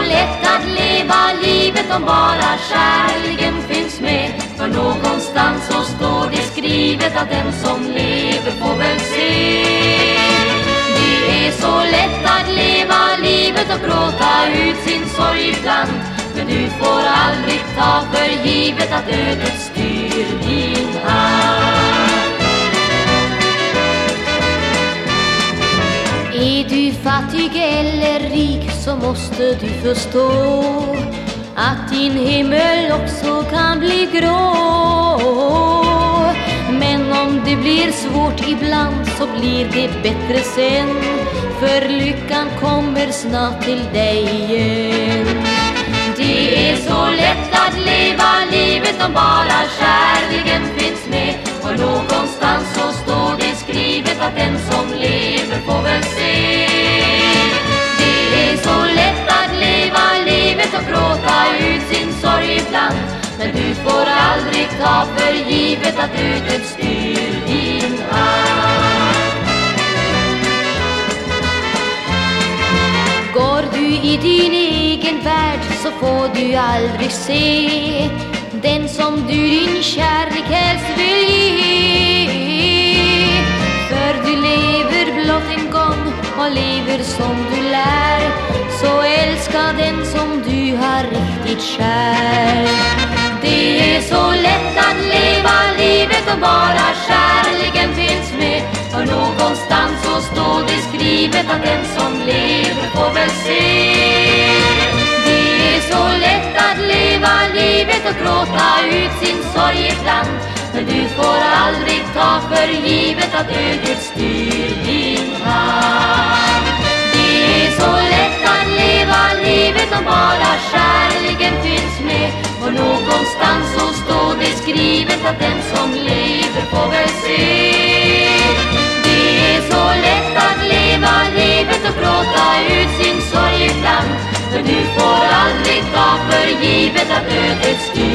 lätt att leva livet om bara kärleken finns med. För någonstans så står det skrivet att den som lever får väl se. Det är så lätt att leva livet och gråta ut sin sorg ibland. Men du får aldrig ta för givet att ödet styr din fattig eller rik så måste du förstå att din himmel också kan bli grå. Men om det blir svårt ibland så blir det bättre sen För lyckan kommer snart till dig igen. Det är så lätt att leva livet om bara kärleken finns med. Och någonstans så står det skrivet att den som lever får väl se. Men du får aldrig ta för givet att ödet typ styr din hand Går du i din egen värld så får du aldrig se Den som du din kärlek helst vill ge. För du lever blott en gång och lever som du lär Så älska den som du har riktigt kär. Som bara kärleken finns med. För någonstans så står det skrivet att den som lever får väl se. Det är så lätt att leva livet och gråta ut sin sorg ibland. Men du får aldrig ta för givet att ödet styr din hand. Sorg